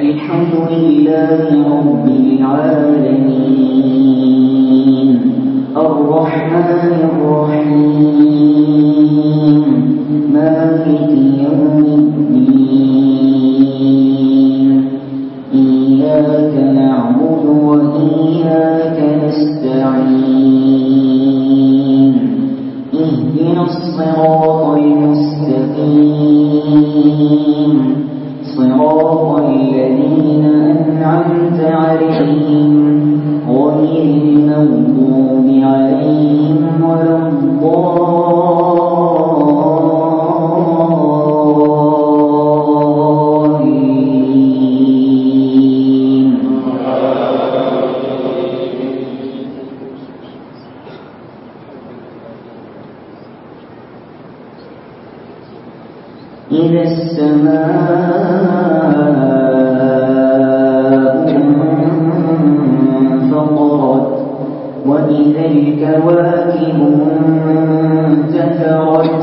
الحمد لله رب العالمين. الرحمن الرحيم. مالك إذا السماء انفطرت وإذا الكواكب انتثرت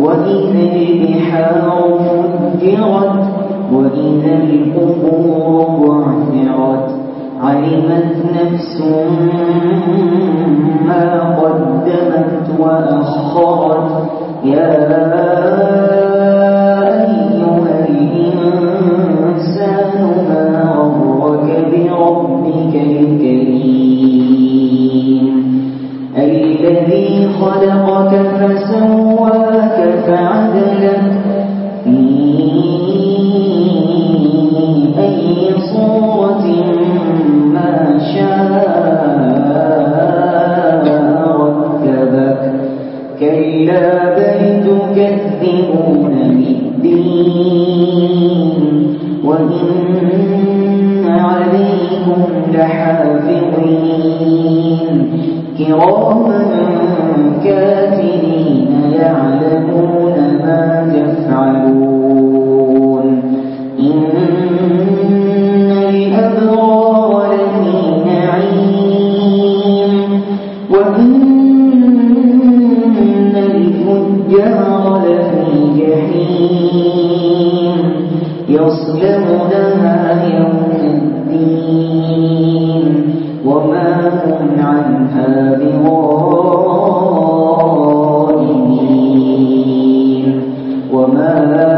وإذا البحار فجرت وإذا القبور بعثرت. علمت نفس ما قدمت وأخرت. يا فسواك فعدلك في أي صورة ما شاء ركبك كلا بل تكذبون بالدين. وإن عليكم لحافظين. كراما كاتبين يصلونها يوم الدين وما هم عنها بغائبين وما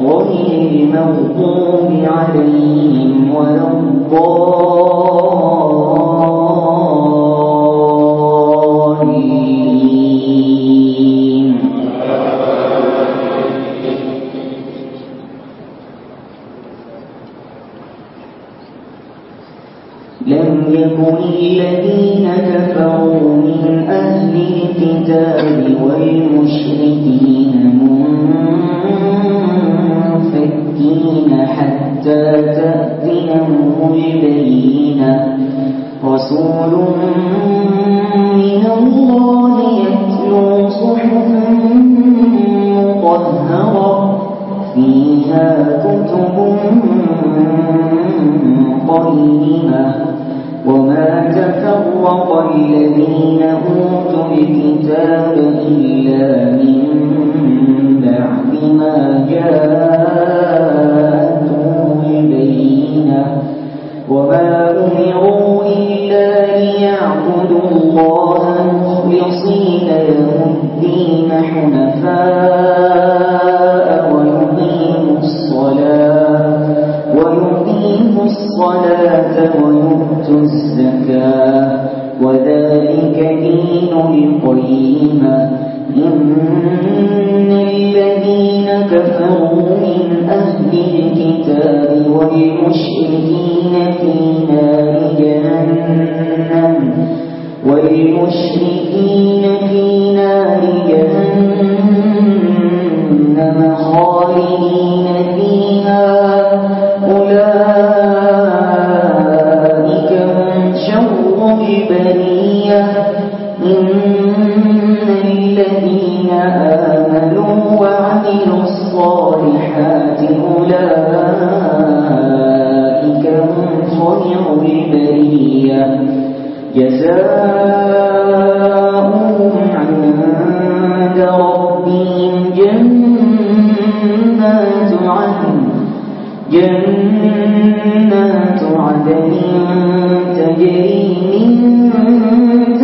غير المغضوب عليهم ولا الضالين. لم يكن الذين كفروا من أهل الكتاب والمشركين منفكين حتى تأتيهم البينة. رسول من الله يتلو صحفا مطهرة، فيها كتب قيمة. وما تفرق الذين أوتوا الكتاب إلا من بعد ما جاءتهم البينة وما أمروا إلا ليعبدوا الله مخلصين له الدين حنفاء ويقيموا الصلاة ويقيموا الصلاة ويؤتوا الزكاة وذلك دين القيمة. إن الذين كفروا من أهل الكتاب والمشركين في وعملوا الصالحات أولئك هم خير البرية جزاؤهم عند ربهم جنات عدن. جنات عدن تجري من